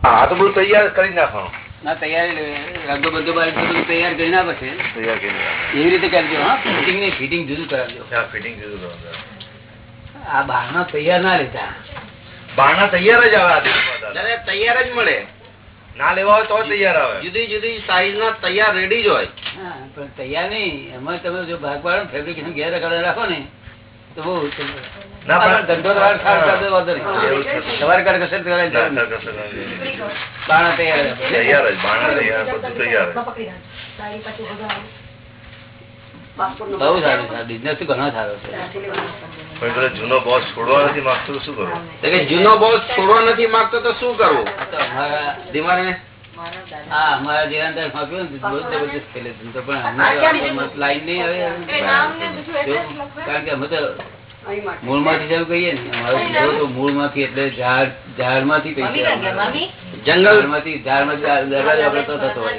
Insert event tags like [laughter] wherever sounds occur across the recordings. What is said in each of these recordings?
આ તો બધું તૈયાર કરી નાખવાનું. ના તૈયારી રંગો બધો બધું તૈયાર કરી ના પછી તૈયાર કરી એવી રીતે કરજો હા ફિટિંગની ફિટિંગ જુદું કરાવજો. હા ફિટિંગ જુદું. આ બહારના તૈયાર ના લેતા બારણા તૈયાર જ આવે તૈયાર જ મળે. ના લેવા હોય તો તૈયાર આવે. જુદી જુદી સાઈઝ ના તૈયાર રેડી જ હોય. હા પણ તૈયાર નહીં. એમાં તમે જો ભાગ પાડો ફેબ્રિકેશન ઘેર રાખો ને જૂનો બોસ છોડવા નથી માંગતો શું કરવું જૂનો બોસ છોડવા નથી માંગતો તો શું કરવું ધીમાને હા મારા જે અંદર ફાંક્યું ને બહુ જબરજસ્ત ખેલે તો પણ લાઈન નહીં આવે કારણ કે અમે તો મૂળમાંથી જેવું કહીએ ને તો મૂળમાંથી એટલે ઝાડ ઝાડમાંથી પૈસા જંગલમાંથી ઝાડમાંથી દરવાજો આપડે તો થતો હોય.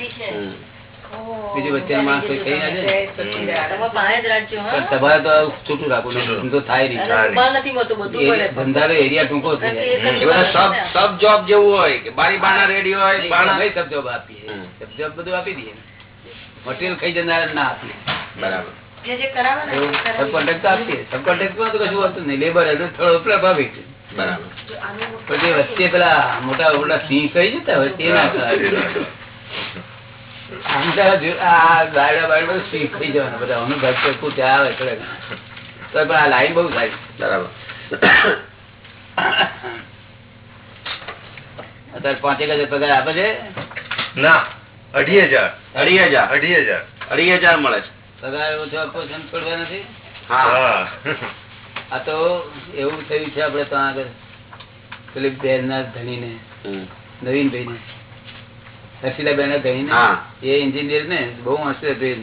બીજું વચ્ચે માણસ થઈ ના જાય તમારે તો છૂટું રાખવું. ધંધો થાય નહીં. નથી મળતું બધું એ મળે ધંધાનો એરિયા ટૂંકો થઈ જાય નથી, એ બધા સબ સબ જોબ જેવું હોય કે બારી બાણા રેડી હોય બાણા કઈ સબ જોબ આપીએ સબ જોબ બધું આપી દઈએ મટીરિયલ ખાઈ જનાર ના આપીએ બરાબર. જે જે કરાવે ને એ સબ કરાવી. કોન્ટ્રાક્ટ આપીએ સબ કોન્ટ્રાક્ટ તો કશું હોતું નહીં. લેબર થોડો પ્રભાવિત બરાબર. પછી વચ્ચે પેલા મોટા મોટા સિંહ કહી જતા હોય તે ના પાંચેક હજાર પગાર આપે છે? ના. અઢી હજાર. અઢી હજાર? અઢી હજાર. અઢી હજાર મળે છે. પગાર ઓછો આપવો છે નથી? હા. આ તો એવું થયું છે આપડે ત્યાં આગળ. પેલી બેન ના ધણી ને હમ. નવીનભાઈ ને હર્ષિલા બેન ના ને એ એન્જિનિયર ને બહુ મસ્ત હતું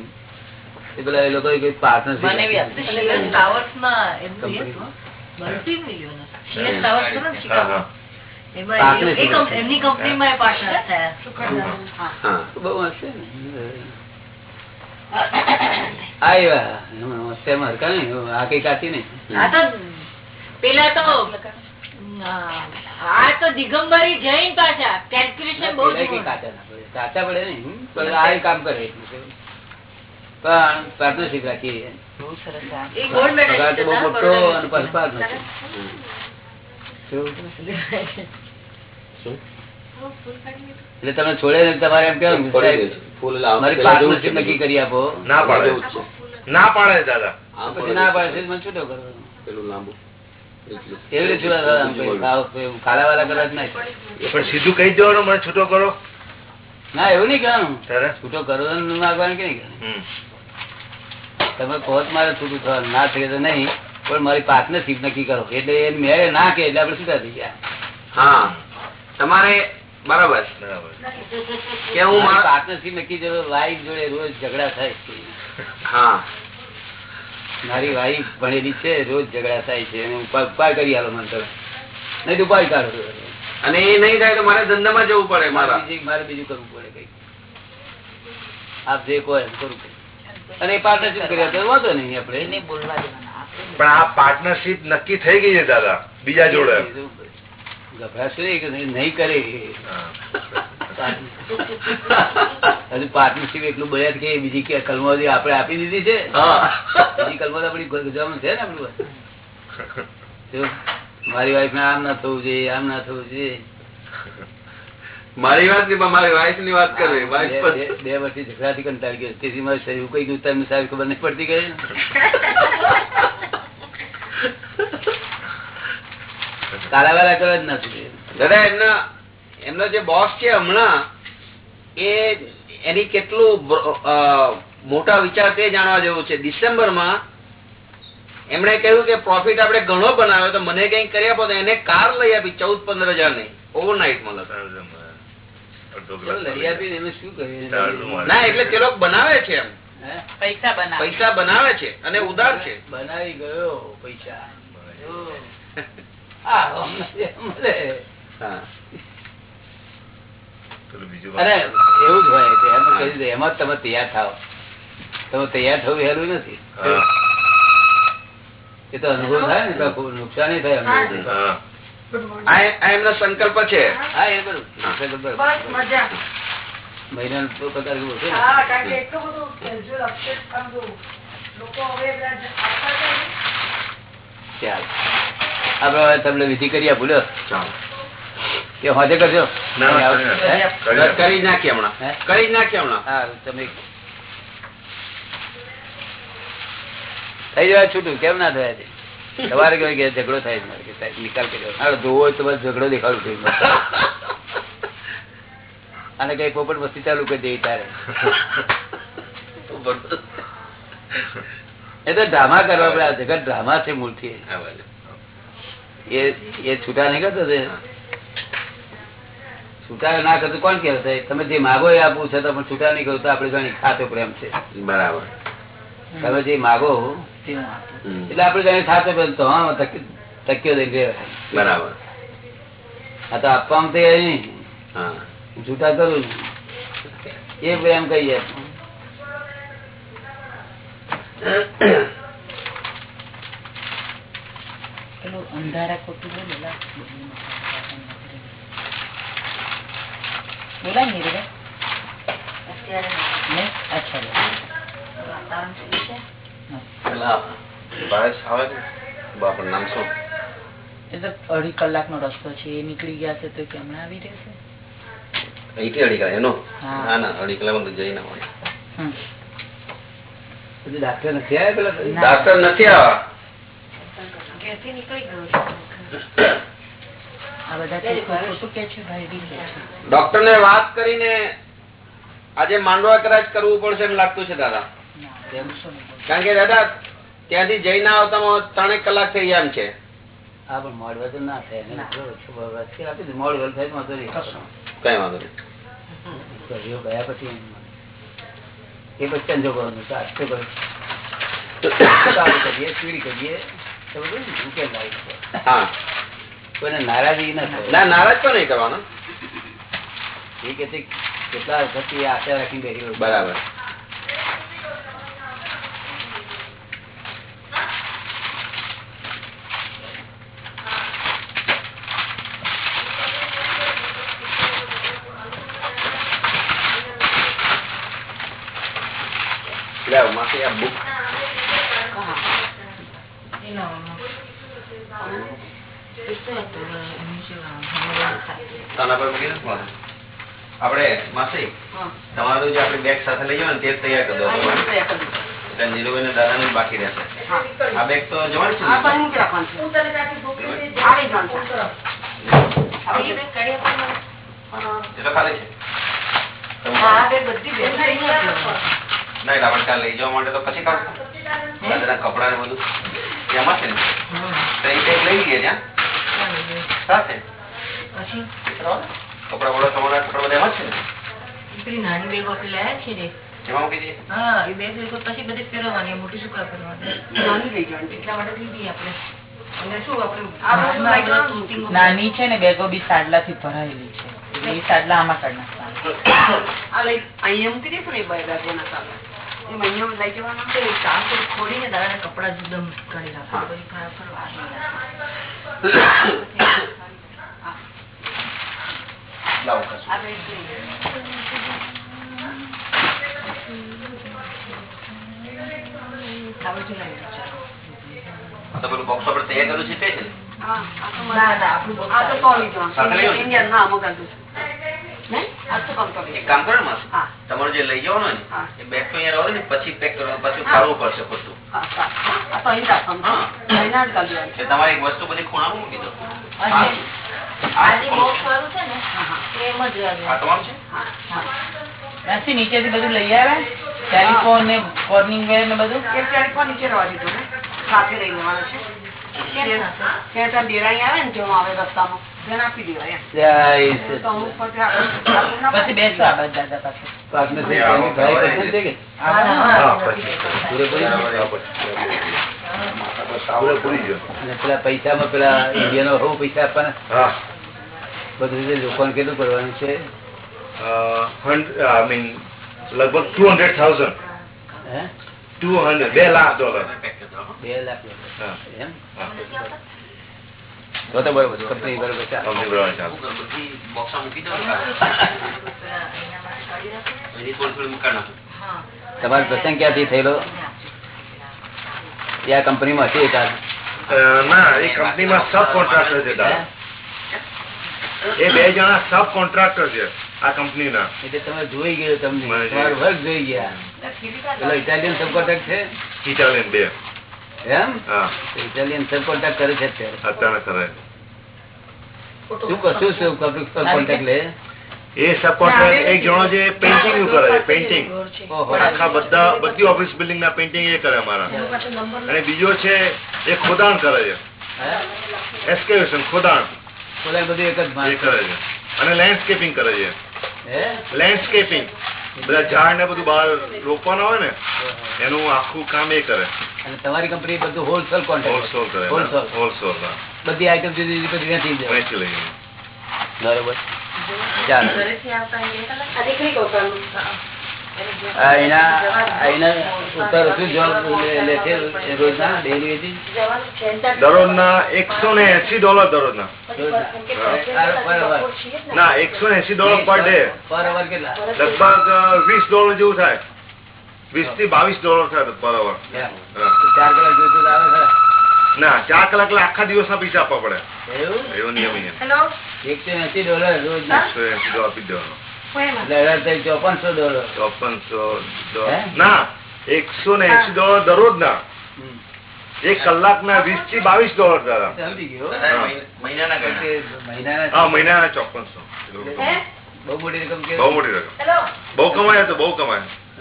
એ. પેલા એ લોકો માં એમનું કંપનીમાં એ થયા. બહુ મસ્ત આવ્યા આ કઈ કાચી નહીં. પેલા તો આ તો દિગંબરી જૈન પાછા. કેલ્ક્યુલેશન બહુ કાચા પડે. ને પણ આ કામ કરે પણ પાર્ટનરશીપ રાખીએ? એટલે તમે છોડે ને તમારે એમ કેવું ફૂલ પાર્ટનરશીપ નક્કી કરી આપો. ના પાડે. ના પાડે દાદા. ના પાડે મને છૂટો કરવાનો? પેલું લાંબુ. પણ સીધું કહી દેવાનું મને છૂટો કરો. ના એવું નહીં કહેવાનું. છૂટો કરવાનો માગવાનું કે નહીં તમે કહો મારે છૂટું થવાનું. ના થઈ તો નહીં પણ મારી પાર્ટનરશીપ નક્કી કરો. એટલે એ મેળે ના કે એટલે આપણે છૂટા થઈ ગયા હા. તમારે બરાબર. બરાબર. કે હું મારા પાર્ટનરશીપ નક્કી કરો વાઈફ જોડે રોજ ઝઘડા થાય. હા. મારી વાઈફ ભણેલી છે રોજ ઝઘડા થાય છે ઉપાય કરી આલો મને તમે નહીં ઉપાય કાઢો. અને એ નહીં થાય તો મારે ધંધામાં જવું પડે મારે બીજું કરવું પડે કઈ આપ જે કહો એમ કરવું અને એ પાર્ટનરશીપ કર્યા તો વાંધો નહીં આપણે. પણ આ પાર્ટનરશીપ નક્કી થઈ ગઈ છે દાદા બીજા જોડે. ગભરાશે નહીં કે નહીં નહીં કરે. હજુ પાર્ટનરશીપ એટલું બન્યા કે બીજી કે કલમો આપડે આપી દીધી છે. બીજી કલમો આપડી ગુજરાત છે ને આપણું મારી વાઈફ ને આમ ના થવું જોઈએ આમ ના થવું જોઈએ. મારી વાત નહીં મારી વાઈફની વાત કરવી. બે- વર્ષથી ઝઘડા થી કંટાળી ગયો. તેથી મારું શરીર કઈ ગયું તમને સારી ખબર નહીં પડતી ગઈ કાલાવાલા [laughs] કરવા જ નથી દાદા એમના એમનો જે બોસ છે હમણાં એ એની કેટલું મોટા વિચાર તે જાણવા જેવું છે. ડિસેમ્બરમાં એમણે કહ્યું કે પ્રોફિટ આપણે ઘણો બનાવ્યો તો મને કઈ કરી આપો તો એને કાર લઈ આપી. ચૌદ પંદર હજારની ઓવરનાઇટમાં. ના એટલે તે લોકો બનાવે છે એમ. હે? પૈસા બનાવે. પૈસા બનાવે છે અને ઉદાર છે. બનાવી ગયો પૈસા. હા. પેલું બીજું અરે એવું જ હોય છે. એમાં કહી દે એમાં તમે તૈયાર થાવ તમે તૈયાર થવું હેલું નથી. એ તો અનુભવ થાય ને તો કોઈ થાય અનુભવ હા. આ આ એમનો સંકલ્પ છે. હા એ બરોબર બરોબર. બસ તો પગાર એવો છે ને. હા કારણ કે એટલું બધું casual upset આમ જો લોકો હવે પેલા જ આપતા જાય ને, ચાલ. આપડે તમને વિધિ કરી આપું લ્યો. ચાલો. કે હોજે કરજો. કરી. જ નાખીએ હમણાં. કરી જ નાખીએ હમણાં. હા તમે થઈ જવા છૂટું. કેમ ના થયા સવારે તમારે કહેવાય કે ઝઘડો થાય નિકાલ કર્યો. ધોવો તો બસ ઝઘડો દેખાડું અને કઈ પોપટ વસ્તી ચાલુ કરી દે તારે. એ તો ડ્રામા કરવા પડે. આ જગત ડ્રામા છે મૂળથી. એ એ છૂટા નહીં કરતો તે? છૂટા ના કરતો કોણ કે તમે જે માગો એ આપવું છે તો પણ છૂટા નહીં કરું તો આપડે જાણી ખાતો પ્રેમ છે. બરાબર. તમે જે માગો એટલે આપડે જાણી ખાતો પ્રેમ તો હા તક્યો દઈને બરાબર. આ તો આપવામાં તૈયાર નહીં. હા. છૂટા કરું. એ પ્રેમ કહીએ. અંધારા ખોટું બોલેલા બોલાય નહીં. અઢી કલાકનો રસ્તો છે એ નીકળી ગયા છે તો કે હમણાં આવી રહેશે? અહીંથી અઢી કલાક એનો. ના ના અઢી કલાકમાં તો જઈ ના હોય. ડાક્ટર નથી આવ્યા પેલા ડાક્ટર નથી આવ્યા? આ બધા ડોક્ટર ને વાત કરીને આજે માંડવા કદાચ કરવું પડશે એમ લાગતું છે દાદા. કારણ કે દાદા ત્યાંથી જઈને આવતા ત્રણેક કલાક થઈ ગયા એમ છે. હા પણ ના થાય. થાય વાંધો નહીં. કઈ વાંધો નહીં. ગયા પછી એ પછી ચંજો કરવાનું. આજ સારું [coughs] કરીએ ચીડી કરીએ. હા. કોઈને નારાજગી ના થાય નારાજ તો નહીં કરવાનો એ કે કેટલા વખતથી આશા રાખીને બેસી. બરાબર લાવ, માસી આ book. આના પર મૂકી દઉં આપણે માસી તમારું જે આપણે બેગ સાથે લઈ જવાનું તે તૈયાર કરી દો. તમારે. એટલે નીરુબેન ને બાકી રહેશે. આ બેગ તો જવાની છે ખાલી છે. ના એટલે આપણે ત્યાં લઈ જવા માટે તો પછી કાઢશું. કપડા ને બધું. એમાં છે ને? તો એ લઈ લઈએ ત્યાં. સાથે? કપડા વડા તમારા કપડા બધા એમાં છે ને? પેલી નાની બેગો આપણે લાયા છે રે એમાં મૂકી દઈએ? હા એ બેગ બેગો પછી બધી ફેરવવાની મોટી શું કરવા કરવાની એટલા માટે લીધી આપણે. નાની છે ને બેગો બી સાડલા થી ભરાયેલી છે. એ સાડલા આમાં કાઢ નાખવાના. કામ કરી ખોલીને દાદાના કપડા જુદમ કરી નાખો પછી ફર- ફરવા નહીં લાગે. લાવો કશું. આ. આ તો પેલું બોક્સ આપણે તૈયાર કર્યું છે તે છે ના ના આપણું બહુ સારું. એક કામ કરો ને તમારું જે લઈ જવાનું ને એ બેગ તો અહીંયા રહો ને પછી પેક કરવાનું પછી કાઢવું પડશે ખોટું તમારી એક વસ્તુ બધી ખૂણામાં મૂકી દો. છે. ને. તમામ છે? બધું લઈ આવે ટેલિફોન ને કોર્નિંગ વેર ને બધું? સાથે લઈ લેવાનું છે. કેમ થશે? ત્યાં ત્યાં દેરાણી આવે ને જો આવે રસ્તામાં. પાસે. અને પેલા ઇન્ડિયા નો પૈસા આપવાના. હા. બધું રીતે લોકોને કેટલું કરવાનું છે? લગભગ two hundred thousand two hundred બે લાખ ડોલર. બે લાખ એમ. તો તો બરોબર કંપની બરોબર. કંપની બરોબર ચાલે બોક્સમાં મૂકી દો એની થોડી થોડી મૂકા નાખો. તમારો પ્રસંગ ક્યાંથી થયેલો? ત્યાં કંપનીમાં હતી એકાદ ના એ કંપનીમાં સબ કોન્ટ્રાક્ટર છે એ બે જણા સબ કોન્ટ્રાક્ટર છે આ કંપનીના એટલે તમે જોઈ ગયો તમને. મને જોઈ જોઈ ગયા. પેલો ઇટાલિયન સબકોન્ટ્રાક્ટ છે? ઇટાલિયન બે. એમ? ઇટાલિયન સબકોન્ટ્રાક્ટ કરે છે અત્યારે. અત્યારે કરે. શું કશું શું સબકોન્ટ્રાક્ટ લે? એ સબ એક જણો જે પેઇન્ટિંગનું કરે છે પેઇન્ટિંગ આખા બધા બધી ઓફિસ બિલ્ડિંગ ના પેઇન્ટિંગ એ કરે અમારા. અને બીજો છે એ ખોદાણ કરે છે. હે? એસ્કેવેશન ખોદાણ. બોલાય બધું એક જ કરે છે. અને લેન્ડસ્કેપિંગ કરે છે. લેન્ડસ્કેપિંગ બધા ઝાડ ને બધું બહાર રોપવાના હોય ને એનું આખું કામ એ કરે. અને તમારી કંપની બધું હોલસેલ કોન્ટ્રાક્ટ હોલસેલ કરે હોલસેલ હોલસેલ બધી આઈટમ જુદી જુદી બધી વેચી લઈએ. બરોબર. ચાલો દરરોજના એકસો ને એસી ડોલર દરરોજના. ને. ના એકસો ને એસી ડોલર પર ડે લગભગ વીસ ડોલર જેવું થાય. વીસથી બાવીસ ડોલર થાય પર અવર. ચાર કલાક ના ચાર કલાક આખા દિવસના પૈસા આપવા પડે. એવું? એવું નિયમ? એકસો એસી ડોલર એકસો એસી ડોલર આપી દેવાનો. ચોપનસો ડોલર ચોપનસો ના એકસો ને એસી ડોલર દરરોજ ના. એક કલાક ના વીસથી બાવીસ ડોલર દાદા સમજી ગયો. બધા મહિ- મહિનાના કારણ ગણના. કે મહિનાના હા મહિનાના ચોપનસો. બહુ મોટી રકમ બહુ મોટી રકમ. બહુ કમાય તો બહુ કમાય.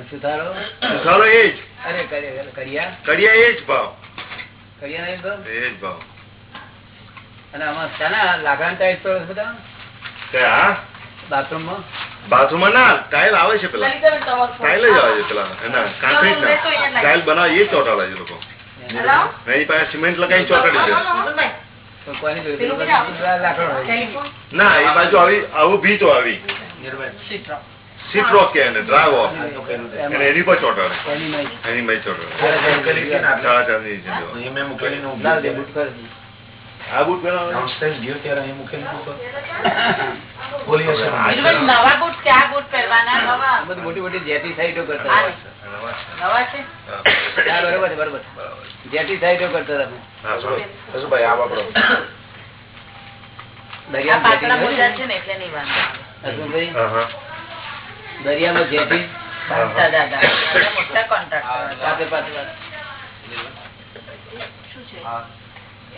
સુધારો? સુધારો એ જ. અરે કરિયા? કર્યા કડિયા એ જ ભાવ. કરિયા એ જ ભાવ? અને આમાં શાના લાકડા ટાઈટ પર બધા કે હા બાથરૂમમાં? બાથરૂમમાં ના ટાઇલ આવે છે પેલા. લલિતાબેન તમારો phone. ટાઇલ જ આવે છે પેલા એના કાંકરીટ ના. ટાઇલ બનાવે એ ચોટાડે છે લોકો. એની પાસે સિમેન્ટ? ના એ બાજુ આવી આવું ભી તો આવી. સીટ રોક કે એને ડ્રાઈવ અને એની પર ચોટાડે. એની મય. ચોટાડે. સાડા સાડા ચાર આ બૂટ પહેરવાનો? બીજું નવા બૂટ છે આ બૂટ પહેરવાના નવા. બધી મોટી મોટી જેટી સાઈડો કરતા નવા છે. હા, બરોબર બરોબર. જેટી સાઈડો કરતા તમે. આ દરિયામાં જેટી. દરિયામાં દાદા મોટા કોન્ટ્રાક્ટર પાસે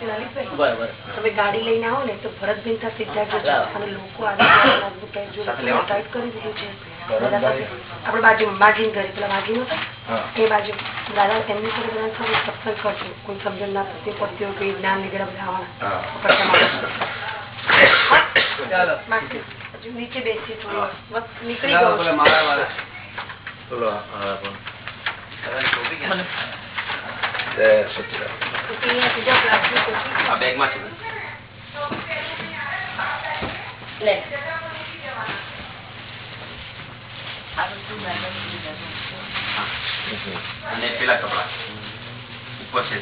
બરોબર. તમે ગાડી લઈને આવો ને તો ભરતબેન ત્યાં સીધા જજો. અને લોકો ટાઈટ જો લોકો ટાઈટ કરી દીધું છે. આપડે બાજુ માજીન ઘરે પેલા માજી નતા એ બાજુ. દાદા એમની સાથે બધા થોડું સત્સંગ કરજો. કોઈ સમજણ ના પડતી પડતી હોય કોઈ જ્ઞાન નીકળે બધા આવવાના. હજુ નીચે બેસી થોડું. નીકળી ગયો. બોલો, આ બેગમાં છે અને પેલા કપડા. ઉપર છે.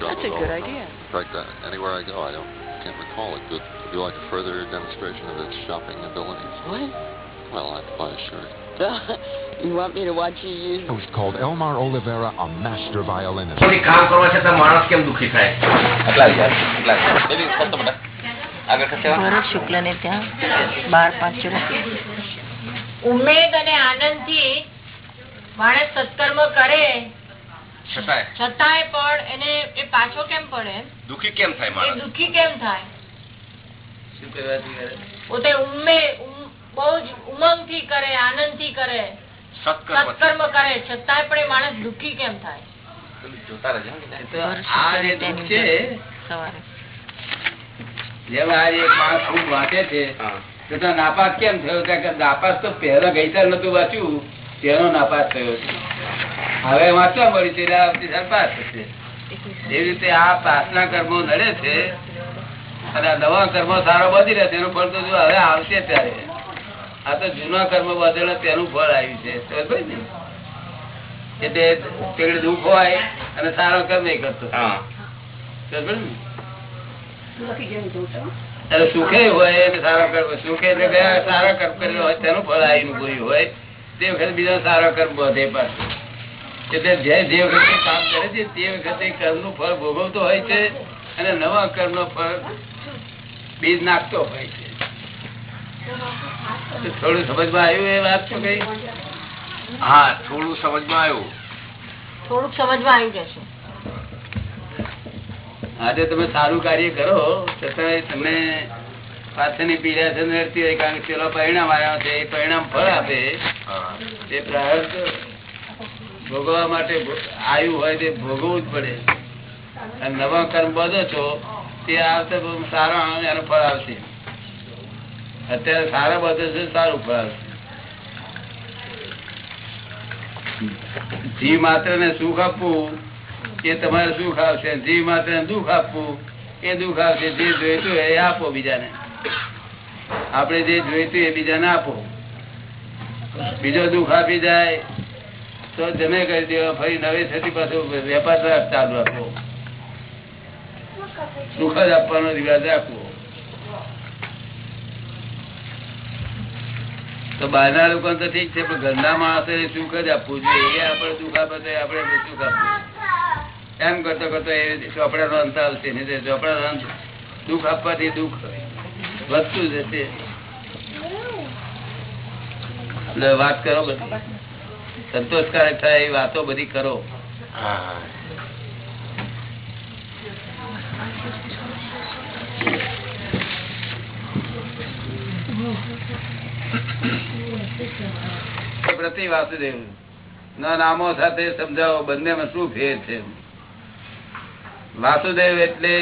That's a good idea. In fact, uh, anywhere I go, I don't can't recall it. Would would you like a further demonstration of its shopping abilities? What? Well, I have to buy a shirt. [laughs] you want me to watch you use host called Elmar Oliveira, a master violinist. થોડી કામ કરવા છતાં માણસ કેમ દુખી થાય આટલા વિચાર આટલા વિચાર. બેબી, ખસતો બેટા. આગળ ખસેવા. ભરત શુક્લ ને ત્યાં બાર પાંચ ઉમેદ અને આનંદ થી માણસ સત્કર્મ કરે છતાંય. છતાંય પણ એને એ પાછો કેમ પડે? દુખી કેમ થાય માણસ? દુખી કેમ થાય? શું કહેવાથી કરે? પોતે ઉમે બહુ જ ઉમંગથી કરે આનંદથી કરે સત્કર્મ સત્કર્મ કરે છતાંય પણ એ માણસ દુખી કેમ થાય? જોતા રહેજો હો. એ તો આ જે દુઃખ છે સવારે. જેમ આ માણસ ખૂબ વાંચે છે નાપાસ કેમ થયો? કે નાપાસ તો પહેલા ગઈસાલ નતું વાંચ્યું. તેનો નાપાસ થયો છે હવે વાંચવા મળ્યું છે? એટલે આવતી સાલ પાસ થશે એવી રીતે આ પાસના કર્મો નડે છે અને આ નવા કર્મો સારો બધી રહે તેનું ફળ તો જો હવે આવશે ત્યારે. આ તો જૂના કર્મ બધેલો તેનું ફળ આવ્યું છે? એટલે પેલું દુઃખ હોય અને સારો કર્મ એ કરતો સુખે હોય સારા સારો કર્મ સુખે એટલે સારા કર્મ કરેલો હોય તેનું ફળ આવીને પૂર્યું હોય. તે વખતે બીજો સારો કર્મ બધે પાછું એટલે જે જે વખતે કામ કરે છે તે વખતે કર્મનું ફળ ભોગવતો હોય છે અને નવા કર્મનું ફળ બીજ નાખતો હોય છે. થોડું સમજમાં આવ્યું એ વાત તો કઈ? હા થોડું સમજમાં આવ્યું. થોડુંક સમજમાં આવી જશે. આજે તમે સારું કાર્ય કરો છતાં તમને પાછળની પીડા છે નડતી હોય કારણ કે પેલો પરિણામ આવ્યો છે એ પરિણામ ફળ આપે. એ પ્રાર્થ ભોગવવા માટે આવ્યું હોય તે ભોગવવું જ પડે. અને નવા કર્મ બધો છો તે આવશે સારા એનું ફળ આવશે. અત્યારે સારા બધો છે સારું ફળ આવશે. જીવ માત્ર ને સુખ આપવું એ તમારે સુખ આવશે. જીવ માત્ર ને દુઃખ આપવું એ દુઃખ આવશે. જે જોઈતું હોય એ આપો બીજાને. આપણે જે જોઈતું એ બીજાને આપો. બીજો દુઃખ આપી જાય, તો જમે કરી દેવા ફરી નવી થતી પાછું વેપાર ચાલુ આપો સુખ જ આપવાનો રિવાજ રાખવો. તો બહારના લોકો તો ઠીક છે, પણ ઘરના માણસો સુખ જ આપવું જોઈએ. એ આપણે દુઃખ આપે તો આપણે સુખ આપવું એમ કરતો કરતો એ ચોપડાનો અંત આવશે. નહીં ચોપડાનો અંત દુઃખ આપવાથી દુઃખ. વધતું જશે વાત કરો બધી. સંતોષકારક થાય એ વાતો બધી કરો. પ્રતિ વાસુદેવ ના, નામો સાથે સમજાવો બંને માં શું ફેર છે? વાસુદેવ એટલે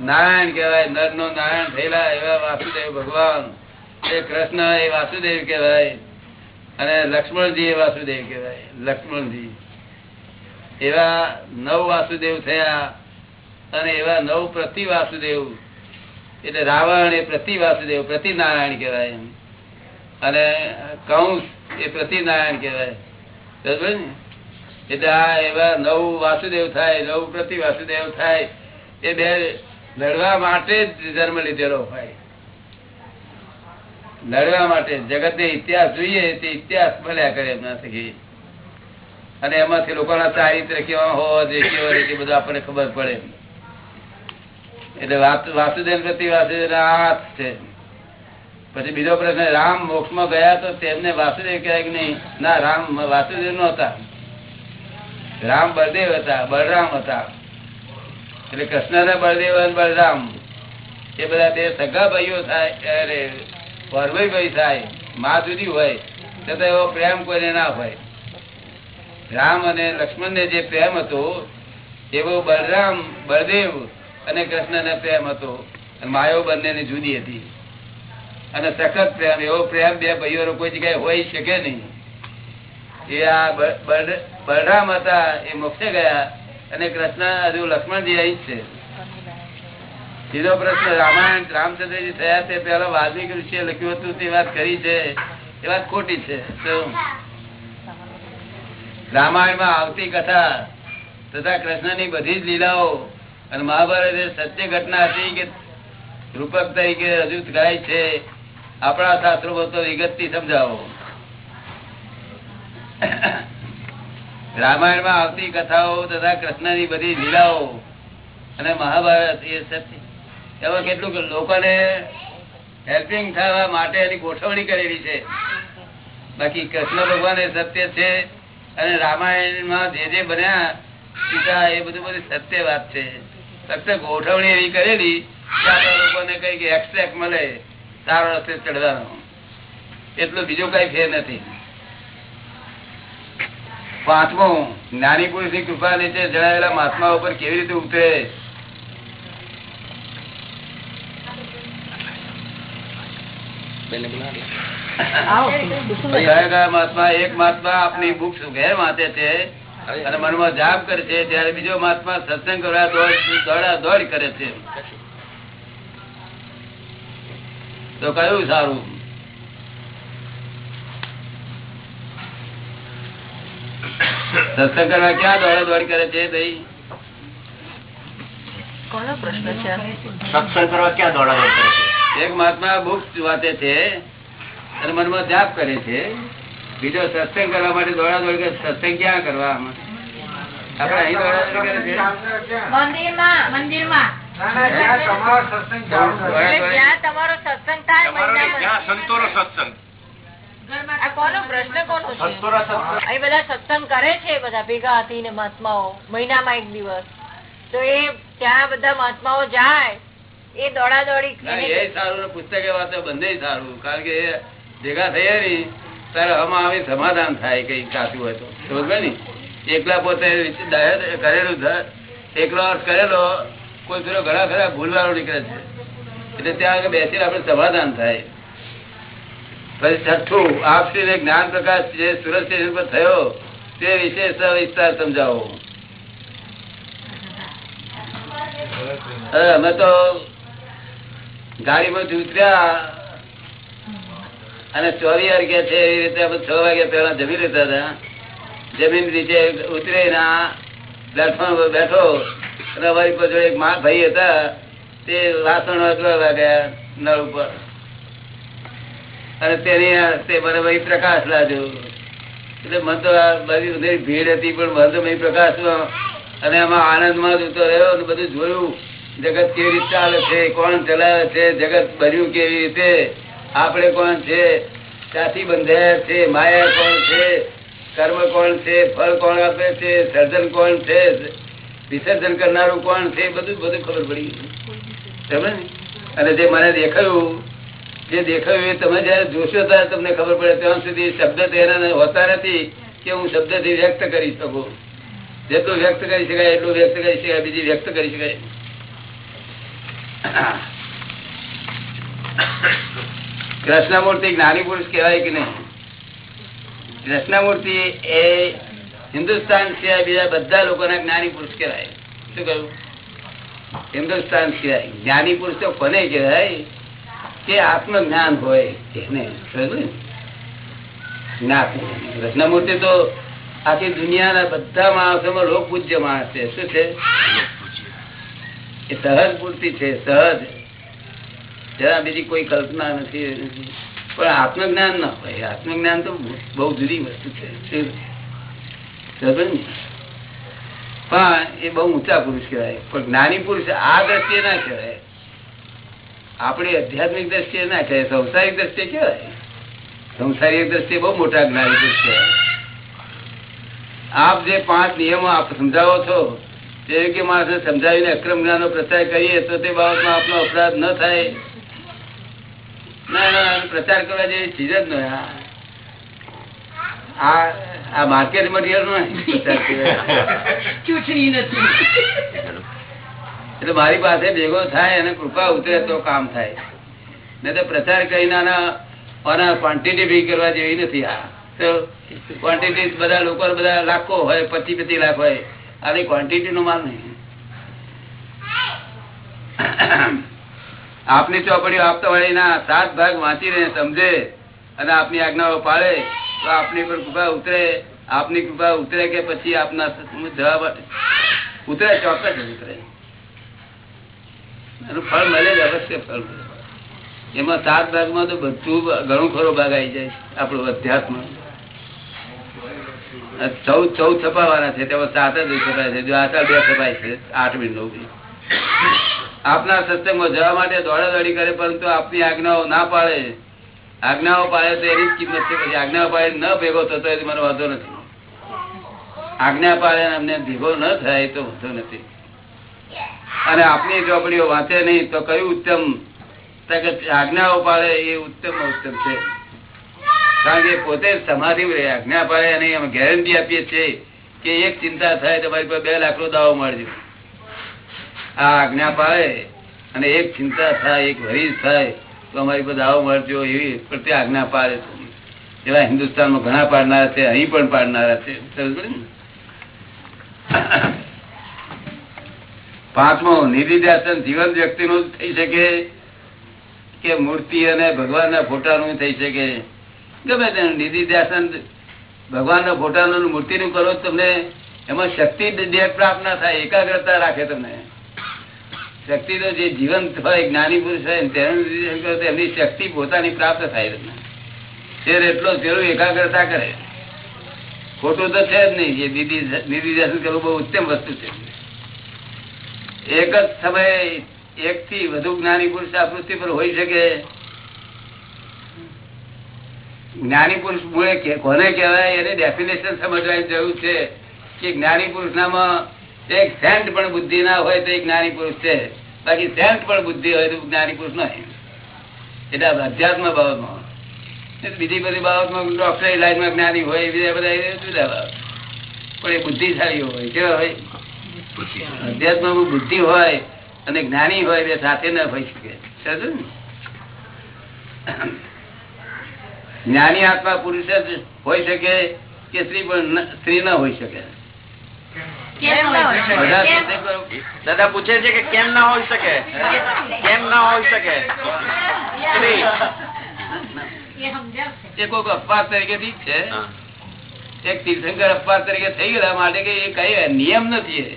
નારાયણ કહેવાય નર નો નારાયણ થયેલા એવા વાસુદેવ ભગવાન. એ કૃષ્ણ એ વાસુદેવ કહેવાય, અને લક્ષ્મણજી એ વાસુદેવ કહેવાય, લક્ષ્મણજી. એવા નવ વાસુદેવ થયા, અને એવા નવ પ્રતિ વાસુદેવ, એટલે રાવણ એ પ્રતિ વાસુદેવ, પ્રતિ નારાયણ કહેવાય એમ. અને કૌંસ એ પ્રતિનારાયણ કહેવાય. બરોબર ને? એટલે આ એવા નવ વાસુદેવ થાય, નવ પ્રતિ વાસુદેવ થાય, એ બે લડવા માટે જ જન્મ લીધેલો હોય. લડવા માટે જગત ને ઇતિહાસ જોઈએ તે ઇતિહાસ ભલ્યા કરે થકી અને એમાંથી લોકોના ચારિત્ર કેવા હોવા જોઈએ, કેવા બધું આપણને ખબર પડે. એટલે વાસુદેવ પ્રતિ વાસુદેવ હાથ છે. પછી બીજો પ્રશ્ન, રામ મોક્ષમાં ગયા તો તેમને વાસુદેવ કહેવાય કે નહીં, ના, રામ વાસુદેવ નો હતા રામ બળદેવ હતા, બળરામ હતા. એટલે કૃષ્ણ ને બળદેવ અને બળરામ, એ બધા બે સગા ભાઈઓ થાય, અરે પરભાઈ ભાઈ થાય, માં જુદી હોય છતાં એવો પ્રેમ કોઈને ના હોય. રામ અને લક્ષ્મણ ને જે પ્રેમ હતો, એવો બળરામ, બળદેવ અને કૃષ્ણ ને પ્રેમ હતો. માયો બંને જુદી હતી. અને સખત પ્રેમ, એવો પ્રેમ બે ભાઈઓ કોઈ જગ્યાએ હોય શકે નહીં. એ આ બળરામ હતા, એ મોક્ષે ગયા. અને કૃષ્ણ હજુ લક્ષ્મણજી અહીં છે. સીધો પ્રશ્ન, રામાયણ, રામચંદ્રજી થયા તે પેલા વાલ્મીકી ઋષિએ લખ્યું હતું તે વાત કરી છે. એ વાત ખોટી છે. રામાયણમાં આવતી કથા તથા કૃષ્ણની બધી જ લીલાઓ અને મહાભારત સત્ય ઘટના હતી કે રૂપક તરીકે રજૂ થાય છે, આપણા શાસ્ત્રો તો વિગતથી સમજાવો. રામાયણમાં આવતી કથાઓ તથા કૃષ્ણની બધી લીલાઓ અને મહાભારત એ સત્ય. એમાં કેટલું લોકોને હેલ્પિંગ થવા માટે એની ગોઠવણી કરેલી છે. બાકી કૃષ્ણ ભગવાન એ સત્ય છે અને રામાયણમાં જે જે બન્યા સીતા એ બધું બધી સત્ય વાત છે. ફક્ત ગોઠવણી એવી કરેલી લોકોને કઈ કે એક્સ્ટ્રેક્ટ મળે, સારો રસ્તે ચડવાનો. એટલું બીજું કઈ ફેર નથી. પાંચમો જ્ઞાની પુરુષની કૃપા નીચે જણાવેલા મહાત્મા ઉપર કેવી રીતે ઉતરે? કયા કયા મહાત્મા એક મહાત્મા આપની બુક ઘેર વાંચે છે અને મનમાં જાપ કરે છે ત્યારે બીજો મહાત્મા સત્સંગ કરવા દોડા દોડ કરે છે. તો કયું સારું? સત્સંગ કરવા ક્યાં દોડા દોડ કરે છે ભાઈ? કોનો પ્રશ્ન છે? સત્સંગ કરવા ક્યાં દોડા દોડ કરે છે? એક મહાત્મા બુક વાંચે છે અને મનમાં જાપ કરે છે. બીજો સત્સંગ કરવા માટે દોડા દોડ કરે સત્સંગ ક્યાં કરવા? આપણે અહીં દોડા દોડ કરે છે. મંદિરમાં મંદિરમાં. તમારો સત્સંગ થાય. સત્સંગ? આ કોનો પ્રશ્ન કોનો છે? અહીં બધા સત્સંગ કરે છે બધા ભેગા થઈને મહાત્માઓ મહિનામાં એક દિવસ. તો એ ત્યાં બધા મહાત્માઓ જાય એ દોડા દોડી એ સારું ને પુસ્તકે વાંચો બંને સારું. કારણ કે ભેગા થયા ની ત્યારે આમાં આવી સમાધાન થાય કઈ સાચું હોય તો. સમજ ને એકલા પોતે દયા કરેલું એકલો અર્થ કરેલો કોઈ થોડો ઘણા ખરા ભૂલવાળો નીકળે છે. એટલે ત્યાં આગળ બેસીને આપણે સમાધાન થાય. પછી છઠ્ઠું જ્ઞાન પ્રકાશ જે સુરત પર થયો, તે વિશે સવિસ્તાર સમજાવો. અમે તો ગાડીમાં ઉતર્યા અને ચોરી વાગ્યા છે, એવી રીતે છ વાગ્યા પેલા જમી લેતા હતા. જમીન નીચે ઉતરી પ્લેટફોર્મ પર બેઠો અને અમારી પર એક મા, ભાઈ હતા, તે વાસણ વાગવા લાગ્યા નળ ઉપર. અને તેની તે મને ભાઈ પ્રકાશ લાગ્યો એટલે મને તો આ બધી બધી ભીડ હતી પણ મને તો ભાઈ પ્રકાશમાં અને એમાં આનંદમાં જતો રહ્યો અને બધું જોયું. જગત કેવી રીતે ચાલે છે કોણ ચલાવે છે જગત બન્યું કેવી રીતે આપણે કોણ છે ક્યાંથી બંધાયા છે માયા કોણ છે કર્મ કોણ છે ફળ કોણ આપે છે સર્જન કોણ છે વિસર્જન કરનારું કોણ છે બધું બધું ખબર પડી સમજ અને જે મને દેખાયું જે દેખાયું એ તમે જયારે જોશો ત્યારે તમને ખબર પડે ત્યાં સુધી શબ્દ હોતા નથી કે હું શબ્દથી વ્યક્ત કરી શકું. જેટલું વ્યક્ત કરી શકાય એટલું વ્યક્ત કરી શકાય, બીજી વ્યક્ત કરી શકાય. કૃષ્ણમૂર્તિ જ્ઞાની પુરુષ કહેવાય કે નહીં? કૃષ્ણમૂર્તિ એ હિન્દુસ્તાન સિવાય બીજા બધા લોકોના જ્ઞાની પુરુષ કહેવાય. શું કહ્યું? હિન્દુસ્તાન સિવાય. જ્ઞાની પુરુષ તો કોને કહેવાય? કે આત્મજ્ઞાન હોય એને સમજ્યું ને? જ્ઞાત કૃષ્ણમૂર્તિ તો આખી દુનિયાના બધા માણસોમાં લોક પૂજ્ય માણસ છે. શું છે? એ સહજ પૂર્તિ છે, સહજ. જરા બીજી કોઈ કલ્પના નથી. પણ આત્મજ્ઞાન ના હોય. આત્મજ્ઞાન તો બહુ જુદી વસ્તુ છે? પણ એ બહુ ઊંચા પુરુષ કહેવાય. પણ જ્ઞાની પુરુષ આ દ્રષ્ટિએ ના કહેવાય. આપણી આધ્યાત્મિક દ્રષ્ટિએ ના કહેવાય સંસારિક દ્રષ્ટિએ કહેવાય સંસારિક દ્રષ્ટિએ બહુ મોટા જ્ઞાની પુરુષ કહેવાય આપ જે પાંચ નિયમો આપ સમજાવો છો તે યોગ્ય માણસને સમજાવીને અક્રમ જ્ઞાનનો પ્રચાર કરીએ તો તે બાબતમાં આપનો અપરાધ ન થાય ના ના પ્રચાર કરવા જેવી ચીજ જ નહીં આ. આ આ માર્કેટ મટીરિયલ નો પ્રચાર [laughs] કહેવાય. ચૂંટણી નથી એટલે મારી પાસે ભેગો થાય અને કૃપા ઉતરે તો કામ થાય. નહીં તો પ્રચાર કરીને આના ક્વોન્ટિટી ભી કરવા જેવી નથી. આ તો ક્વોન્ટિટી બધા લોકો બધા લાખો હોય પચી પચી લાખ હોય. આની ક્વોન્ટિટી નો માલ નહીં. આપની ચોપડીઓ આપતા વળીના સાત ભાગ વાંચીને સમજે અને આપની આજ્ઞાઓ પાળે, તો આપની પર કૃપા ઉતરે. આપની કૃપા ઉતરે કે પછી આપના જવાબ ઉતરે, ચોક્કસ ઉતરે. ફળ મળે જ અવશ્ય ફળ મળે. એમાં સાત ભાગમાં તો બધું ઘણું ખરો ભાગ આવી જાય આપણું અધ્યાત્મ. ચૌદ ચૌદ છપાવાના છે, તેમાં સાત જ છપાય છે, જો આટલા બે છપાય છે, આઠ મિનિટ નવ આપના સત્સંગમાં જવા માટે દોડા દોડી કરે, પરંતુ આપની આજ્ઞાઓ ના પાડે. આજ્ઞાઓ પાડે તો એની જ કિંમત છે, પછી આજ્ઞા પાડે ન ભેગો થતો તો મને વાંધો નથી. આજ્ઞા પાડે અમને ભેગો ન થાય તો વાંધો નથી. અને આપની ચોપડીઓ વાંચે નહીં તો કયું ઉત્તમ? આજ્ઞાઓ પાડે એ ઉત્તમ ઉત્તમ છે. કારણ કે પોતે સમાધિ આજ્ઞા પાડે અને અમે ગેરંટી આપીએ છીએ કે એક ચિંતા થાય તમારી પર બે લાખ નો દાવો મળજો. આ આજ્ઞા પાડે અને એક ચિંતા થાય, એક વરીજ થાય તો અમારી પર દાવો મળજો એવી પ્રત્યે આજ્ઞા પાડે એવા હિન્દુસ્તાનમાં ઘણા પાડનારા છે, અહીં પણ પાડનારા છે. સમજ ને? પાંચમો, નિધિધ્યાસન જીવન વ્યક્તિ નું થઈ શકે કે મૂર્તિ અને ભગવાનના ફોટાનું થઈ શકે? ગમે તેને નિધિધ્યાસન ભગવાન ના ભગવાનના ફોટાનું મૂર્તિ મૂર્તિનું કરો તમને એમાં શક્તિ પ્રાપ્ત ના થાય, એકાગ્રતા રાખે તમને. શક્તિ તો જે જીવંત હોય, જ્ઞાની પુરુષ હોય ને તેનું તો એમની શક્તિ પોતાની પ્રાપ્ત થાય તમને. શેર એટલો જરૂર એકાગ્રતા કરે. ખોટું તો છે જ નહીં, જે દીદી ધ્યાસન કરવું બહુ ઉત્તમ વસ્તુ છે. એક જ સમયે એક થી વધુ જ્ઞાની પુરુષ આ પૃથ્વી પર હોઈ શકે? જ્ઞાની પુરુષ મૂળે કોને કહેવાય? એને ડેફિનેશન સમજવાની જરૂર છે કે જ્ઞાની પુરુષ એક સેન્ટ પણ બુદ્ધિ ના હોય તો એ જ્ઞાની પુરુષ છે. બાકી સેન્ટ પણ બુદ્ધિ હોય તો જ્ઞાની પુરુષ નહીં. એટલે અધ્યાત્મ બાબતમાં. બીજી બધી બાબતમાં ડોક્ટર લાઈનમાં જ્ઞાની હોય, બીજા બધા પણ એ બુદ્ધિશાળી હોય, કેવા હોય? અધ્યાત્મ બુદ્ધિ હોય અને જ્ઞાની હોય બે સાથે ન હોય શકે. સમજો ને? જ્ઞાની આત્મા પુરુષ જ હોય શકે કે સ્ત્રી પણ સ્ત્રી ન હોય શકે? દાદા પૂછે છે કે કેમ ના હોય શકે? કેમ ના હોય શકે? એ કોઈક અપવાદ તરીકે ઠીક છે. એક તીર્થંકર અપવાદ તરીકે થઈ ગયા માટે કે એ કઈ નિયમ નથી એ.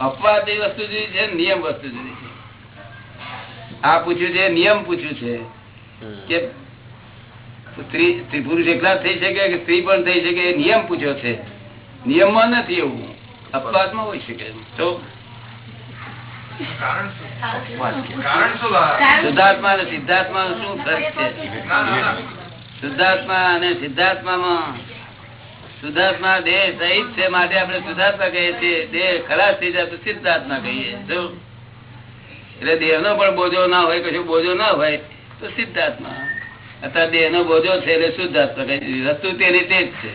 અપવાદ એ વસ્તુ જુદી છે નિયમ વસ્તુ જુદી છે. આ પૂછ્યું છે નિયમ પૂછ્યું છે કે સ્ત્રી પુરુષ એકલા થઈ શકે કે સ્ત્રી પણ થઈ શકે એ નિયમ પૂછ્યો છે? નિયમમાં નથી એવું. અપવાદમાં હોઈ શકે તો શુદ્ધાત્મા અને સિદ્ધાર્થમાં શું ફરક છે? શુદ્ધાત્મા અને સિદ્ધાત્મામાં શુદ્ધાત્મા દેહ સહિત છે માટે આપણે સુધાર્થમાં કહીએ છીએ. દેહ ખલાસ થઈ જાય તો સિદ્ધાર્થમાં કહીએ. એટલે દેહ નો પણ બોજો ના હોય, કશું બોજો ના હોય, તો સિદ્ધાર્થમાં અત્યારે દેહ નો બોજો છે એટલે શુદ્ધાત્મા કહીએ વસ્તુ તેની તે જ છે.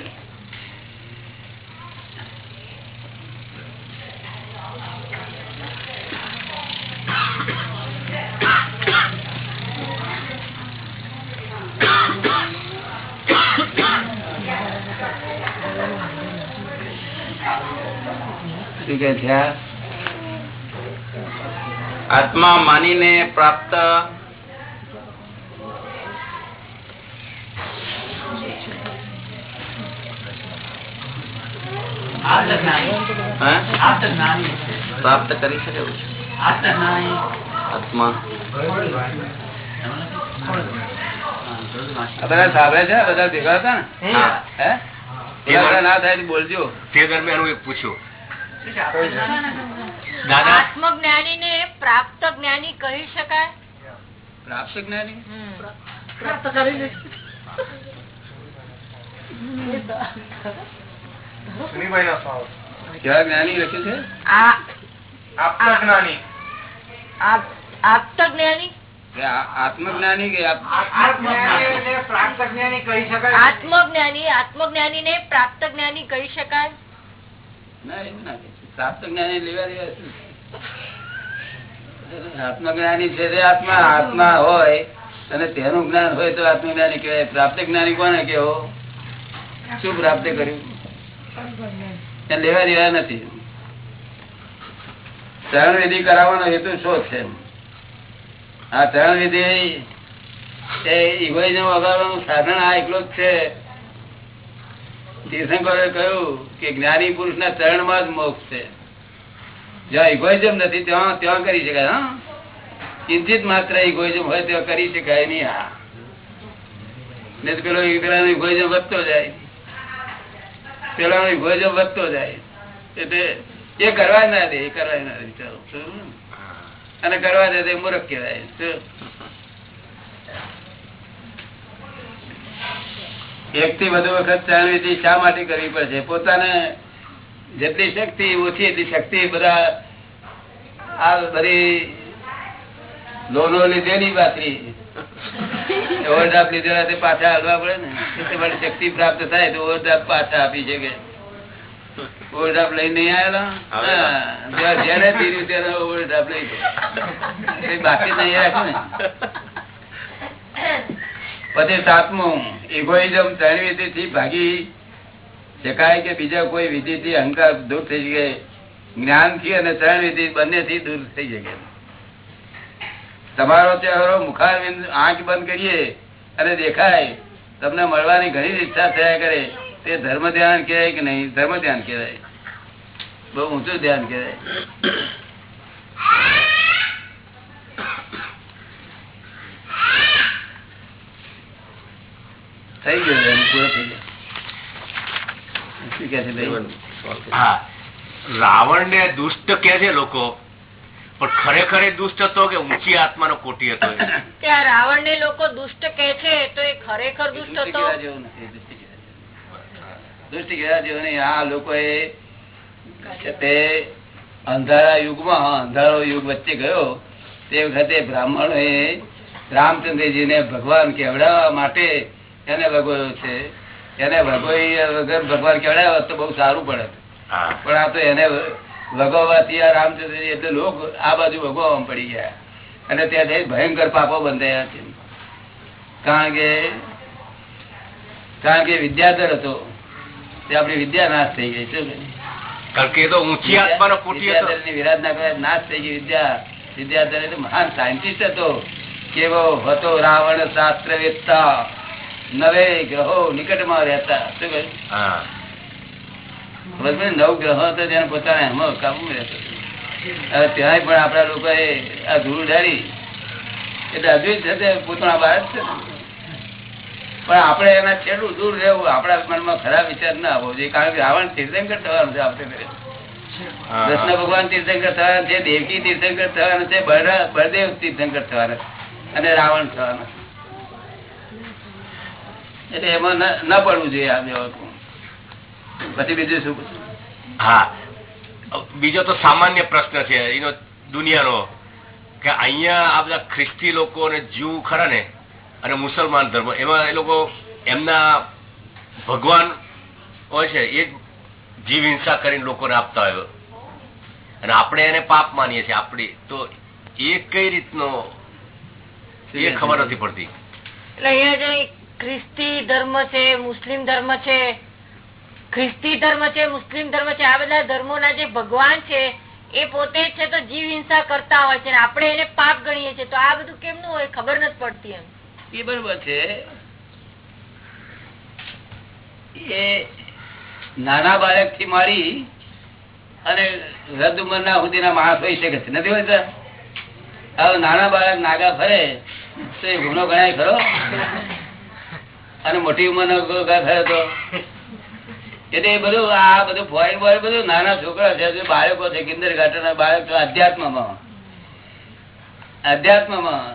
શું કે છે? આત્મા માનીને પ્રાપ્ત પ્રાપ્ત કરી શકે એવું છે. આત્મા. બધા સાંભળે છે? બધા ભેગા હતા ને? ના થાય બોલજો. તે દરમિયાન હું એક પૂછ્યું આત્મજ્ઞાની ને પ્રાપ્ત જ્ઞાની કહી શકાય? પ્રાપ્ત જ્ઞાની? કેવા જ્ઞાની લખ્યું છે? જ્ઞાની. આપત જ્ઞાની? કે આત્મજ્ઞાની કે આપ- આત્મજ્ઞાની આત્મજ્ઞાની ને પ્રાપ્ત જ્ઞાની કહી શકાય? આત્મજ્ઞાની છે આત્મા આત્મા હોય, અને તેનું જ્ઞાન હોય તો આત્મજ્ઞાની કહેવાય. પ્રાપ્ત જ્ઞાની કોને કેવો શું પ્રાપ્ત કર્યું? લેવા દેવા નથી. ચરણ વિધિ કરાવવાનો હેતુ શું છે? આ ચરણ વિધિ એ ઇગોઇઝમ વગાડવાનું સાધન આ એકલું જ છે. તીર્થંકરોએ કહ્યું કે જ્ઞાની પુરુષ ના ચરણમાં જ મોક્ષ છે. જ્યાં ઇગોઇઝમ નથી ત્યાં ત્યાં કરી શકાય હા? કિંચિત માત્ર ઇગોઇઝમ હોય ત્યાં કરી શકાય નહીં હા. ને પેલો ઇગોઇઝમ વધતો જાય. પેલાનો ઇગોઇઝમ વધતો જાય. એટલે એ કરવા જ ના દે એ કરવા ના દે. અને કરવા દે મૂર્ખ કહેવાય. એક થી વધુ વખત ચરણ શા માટે કરવી પડશે? પોતાને જેટલી શક્તિ ઓછી એટલી શક્તિ બધા આ બધી લોનો લીધેલી પાછી ઓવરડ્રાફ્ટ લીધેલા તે પાછા હાલવા પડે ને. એટલે મારી શક્તિ પ્રાપ્ત થાય તો ઓવરડ્રાફ્ટ પાછા આપી શકે. ઓવરડ્રાફ્ટ લઈ નહીં આવેલા? જેને પીર્યું ત્યારે ઓવરડ્રાફ્ટ લઈ બાકી નહીં રાખ્યું ને. પછી સાતમું ઇગોઇઝમ ત્રણ વિધિ થી ભાગી. શકાય કે બીજા કોઈ વિધિ થી અહંકાર દૂર થઈ શકે. જ્ઞાનથી અને ત્રણ વિધિ બંને થી દૂર થઈ શકે. તમારો ચહેરો મુખાર આંખ બંધ કરીએ અને દેખાય. તમને મળવાની ઘણી ઈચ્છા થયા કરે. તે ધર્મ ધ્યાન કહેવાય કે નહીં? ધર્મ ધ્યાન કહેવાય. બહુ ઊંચું ધ્યાન કહેવાય. થઈ ગયો એનું પૂરો થઈ ગયો શું કે છે રાવણ ને દુષ્ટ કે છે લોકો પણ ખરેખર એ દુષ્ટ હતો કે ઊંચી આત્માનો કોટી હતો રાવણ ને લોકો દુષ્ટ કે છે તો એ ખરેખર દુષ્ટ હતો કહેવા જેવું નથી, દૃષ્ટિ કહેવા જેવું. દૃષ્ટિ કહેવા જેવું નહીં. આ લોકોએ છે તે અંધારા યુગમાં અંધારો યુગ વચ્ચે ગયો તે વખતે બ્રાહ્મણોએ રામચંદ્રજીને ભગવાન કેવડાવવા માટે એને ભગવાયો છે. એને ભગવાઈ વગર ભગવાન કહેવડાવ્યા તો બહુ સારું પડે પણ આ તો એને ભગવવાથી આ રામચંદ્ર એટલે લોક આ બાજુ ભગવાન પડી ગયા. અને ત્યાંથી ભયંકર પાપો બંધાયા છે. કારણ કે કારણ કે વિદ્યાધર હતો. તે આપણી વિદ્યા નાશ થઈ ગઈ છે? કારણ કે એ તો ઊંચી આત્માનો કોટી હતો. વિદ્યાધરની વિરાધના કરે નાશ થઈ ગઈ. વિદ્યા વિદ્યાધર એટલે મહાન સાયન્ટિસ્ટ હતો. કેવો હતો રાવણ શાસ્ત્ર વેદતા નવે ગ્રહો નિકટમાં રહેતા. શું કહ્યું? નવ ગ્રહો હતો જેને પોતાને એમાં કાબુ રહેતો હવે ત્યાંય પણ આપણા લોકોએ આ ધૂળ ધારી એટલે હજુ છે પોતાના જ છે પણ આપણે એના છેડું દૂર રહેવું આપણા મનમાં ખરાબ વિચાર ના આવવો જોઈએ કારણ કે રાવણ તીર્થંકર થવાનું છે આપણે કૃષ્ણ ભગવાન તીર્થંકર થવાના છે દેવકી તીર્થંકર થવાના છે બળદેવ તીર્થંકર થવાના અને રાવણ થવાના. એટલે એમાં ન પડવું જોઈએ આ વ્યવસ્થા. પછી બીજું શું હા. બીજો તો સામાન્ય પ્રશ્ન છે એનો દુનિયાનો કે અહીંયા આ બધા ખ્રિસ્તી લોકો અને જીવ ખરા ને અને મુસલમાન ધર્મ એમાં એ લોકો એમના ભગવાન હોય છે એ જીવ હિંસા કરીને લોકોને આપતા હોય. અને આપણે એને પાપ માનીએ છીએ આપણી તો એ કઈ રીતનો એ ખબર નથી પડતી. એટલે અહીંયા જે ખ્રિસ્તી ધર્મ છે, મુસ્લિમ ધર્મ છે. ખ્રિસ્તી ધર્મ છે, મુસ્લિમ ધર્મ છે, આ બધા ધર્મો જે ભગવાન છે, એ પોતે છે તો જીવ હિંસા કરતા હોય છે આપણે એને પાપ ગણીએ છીએ. તો આ બધું કેમનું હોય? ખબર નથી પડતી એમ. એ બરોબર છે. એ નાના બાળકથી મારી અને વૃદ્ધ ઉંમરના સુધીના માણસ હોય શકે છે. નથી હોતા હવે નાના બાળક નાગા ફરે, તો એ ગુનો ગણાય ખરો? અને મોટી ઉંમરનો એટલે એ બધું આ બધું ફોઈ બોય બધું નાના છોકરા છે બાળકો છે કિન્દર ગાર્ટન બાળક અધ્યાત્મમાં. અધ્યાત્મમાં.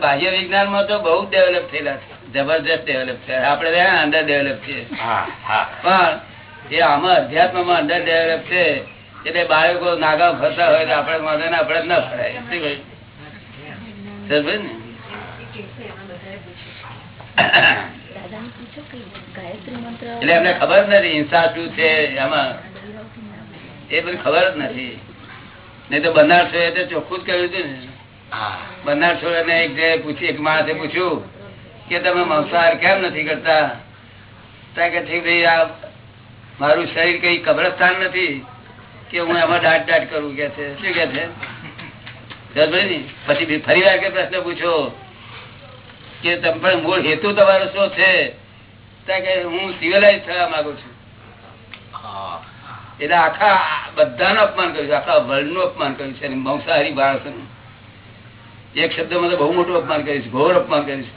બાહ્ય વિજ્ઞાનમાં તો બહુ ડેવલપ થયેલા છે. જબરજસ્ત ડેવલપ છે. આપડે અંડર ડેવલપ છે પણ એ આમાં અધ્યાત્મમાં અંડર ડેવલપ છે એટલે બાળકો નાગા ફરતા હોય તો આપણે વાંધો ને આપણે ન ના ફરાય સમજ ને? એટલે એમને ખબર નથી હિંસા શું છે એમાં એ બધું ખબર જ નથી. નહીં તો બનાર છો તો ચોખ્ખું જ કહ્યું હતું ને. બનાર છોડે એક જગ્યાએ પૂછી, એક માણસે પૂછ્યું કે તમે મંસાહાર કેમ નથી કરતા? ત્યાં કે છે ભાઈ, આ મારું શરીર કઈ કબ્રસ્તાન નથી કે હું એમાં દાટ દાટ કરું, કે છે? શું કે છે? પછી ફરી વાર કે પ્રશ્ન પૂછો. કે તમે પણ મૂળ હેતુ તમારો શું છે? કે હું સિવિલાઇઝ થવા માંગુ છું. એટલે આખા બધાનું અપમાન કર્યું છે આખા વર્લ્ડનું અપમાન કર્યું છે મંસાહારી બાળકોનું એક શબ્દમાં તો બહુ મોટું અપમાન કર્યું છે ઘોર અપમાન કર્યું છે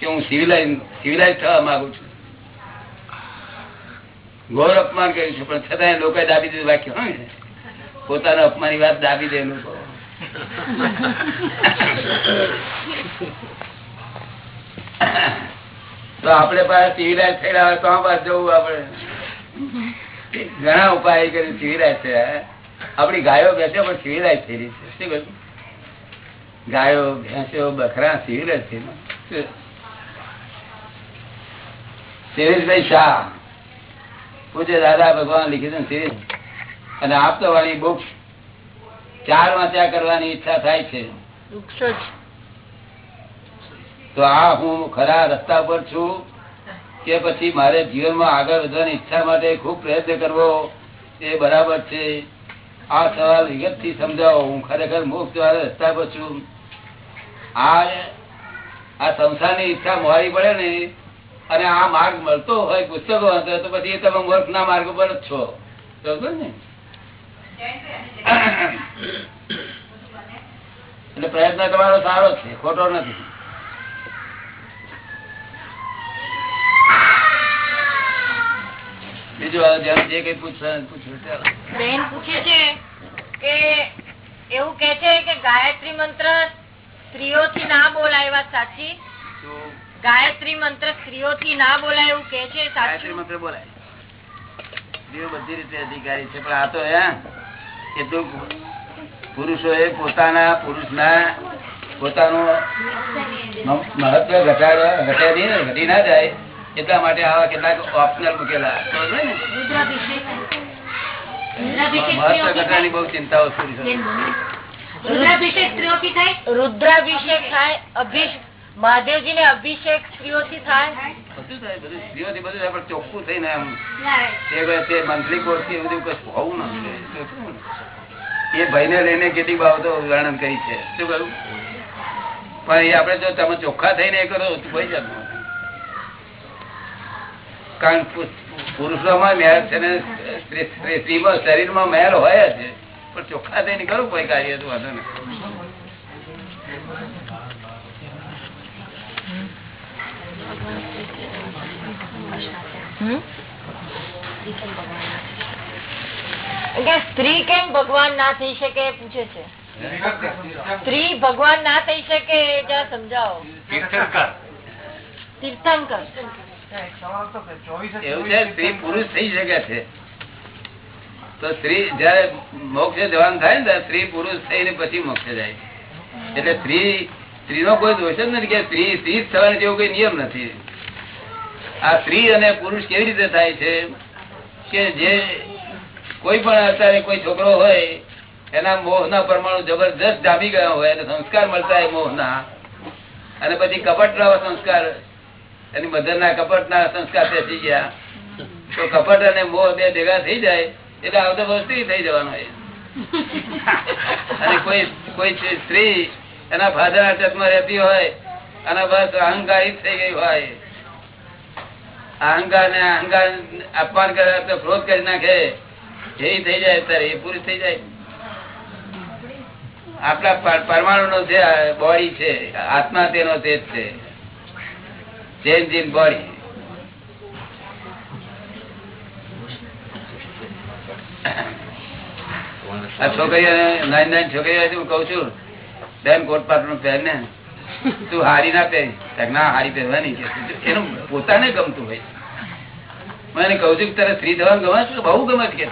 કે હું સિવિલાઇઝ સિવિલાઇઝ થવા માંગુ છું. ઘોર અપમાન કર્યું છે પણ છતાં લોકોએ દાબી દીધું વાક્ય હોય ને? પોતાના અપમાનની વાત દાબી દે લોકો [laughs] તો આપડે પાસે સિવિલાઇઝ થયેલા હોય તો પાસે જવું આપડે ઘણા ઉપાય કરી સિવિલાઇઝ થયા. આપડી ગાયો બેસે પણ સિવિલાઇઝ રહી છે. શું કહ્યું? ગાયો, ભેંસો, બકરા સિવિલાઇઝ થઈ શિરીષભાઈ શાહ. પૂજ્ય દાદા ભગવાન લીધું શિરીષ. અને આપતો વાળી બુક ચાર વાંચ્યા કરવાની ઈચ્છા થાય છે. તો આ હું ખરા રસ્તા પર છું કે પછી મારે જીવનમાં આગળ વધવાની ઈચ્છા માટે ખૂબ પ્રયત્ન કરવો એ બરાબર છે? આ સવાલ વિગતથી સમજાવો. હું ખરેખર મુક્ત રસ્તા પર છું. આ આ સંસારની ઈચ્છા મોરી પડે ને અને આ માર્ગ મળતો હોય પુસ્તકો વાંચો તો પછી એ તમે મૂર્ખ ના માર્ગ પર જ છો. સમજો ને? એટલે પ્રયત્ન તમારો સારો છે ખોટો નથી. બીજું આ જેમ જે કઈ પૂછવા પૂછ્યું બેન પૂછે છે કે એવું કે છે કે ગાયત્રી મંત્ર સ્ત્રીઓથી ના બોલાય વાત સાચી? ગાયત્રી મંત્ર સ્ત્રીઓથી ના બોલાય એવું કે છે ગાયત્રી મંત્ર બોલાય. સ્ત્રીઓ બધી રીતે અધિકારી છે પણ આ તો એ તો પુરુષો એ પોતાના પુરુષના પોતાનું મહત્વ ઘટાડવા ઘટાડી ઘટી ના જાય. એટલા માટે આવા કેટલાક ઓપ્શનલ મૂકેલા. ને? મહત્વ બહુ ચિંતાઓ રુદ્રાભિષેક થાય? અભિષેક મહાદેવજી ને અભિષેક થાય. ચોખ્ખું તે તે મંથલી કોર્સથી એવું કશું હોવું ના. એ ભાઈને લઈને કેટલી બાબતો વર્ણન કરી છે. શું કહ્યું? પણ એ આપડે જો તમે ચોખ્ખા થઈને એ કરો તો કોઈ જાતનું કારણ પુરુષોમાં મેળ છે ને સ્ત્રી- સ્ત્રી- સ્ત્રીમાં શરીરમાં મેળ હોય જ. પણ ચોખ્ખા થઈને કરો કોઈ કાર્ય તો વાંધો ને સ્ત્રી કેમ ભગવાન ના થઈ શકે પૂછે છે. સ્ત્રી ભગવાન ના થઈ શકે સમજાવો. તીર્થંકર. તીર્થંકર. એવું છે સ્ત્રી પુરુષ થઈ શકે છે. તો સ્ત્રી જયારે મોક્ષે જવાનું થાય ને સ્ત્રી પુરુષ થઈને પછી મોક્ષે જાય એટલે સ્ત્રી સ્ત્રીનો કોઈ દોષ જ નથી કે સ્ત્રી સ્ત્રી થવાનો જેવો કોઈ નિયમ નથી. આ સ્ત્રી અને પુરુષ કેવી રીતે થાય છે? કે જે કોઈ પણ અત્યારે કોઈ છોકરો હોય એના મોહના પરમાણુ જબરજસ્ત જામી ગયા હોય અને સંસ્કાર મળતા હોય મોહના અને પછી કપટ સંસ્કાર એની મધરના કપટ ના સંસ્કાર બેસી ગયા. તો કપટ અને મોહ બે ભેગા થઈ જાય, એટલે આવતો વસ્તી થઈ જવાનો અને કોઈ કોઈ સ્ત્રી એના ફાધર ટચમાં રહેતી હોય, અને બસ અહંકારી થઈ ગઈ હોય. અહંકાર ને અહંકાર અપમાન કરે, તો ક્રોધ કરી નાખે. એ થઈ જાય ત્યારે એ પૂરી થઈ જાય. આપણા પરમાણુ નો જે બોડી છે, આત્મા તેનો તે જ છે. ઇન બોડી આ છોકરીઓ નાની નાની છોકરીઓ પોતાને ગમતું હોય. હું એને કઉ છું તારે સ્ત્રી થવાનું ગમે છે? બહુ ગમે છે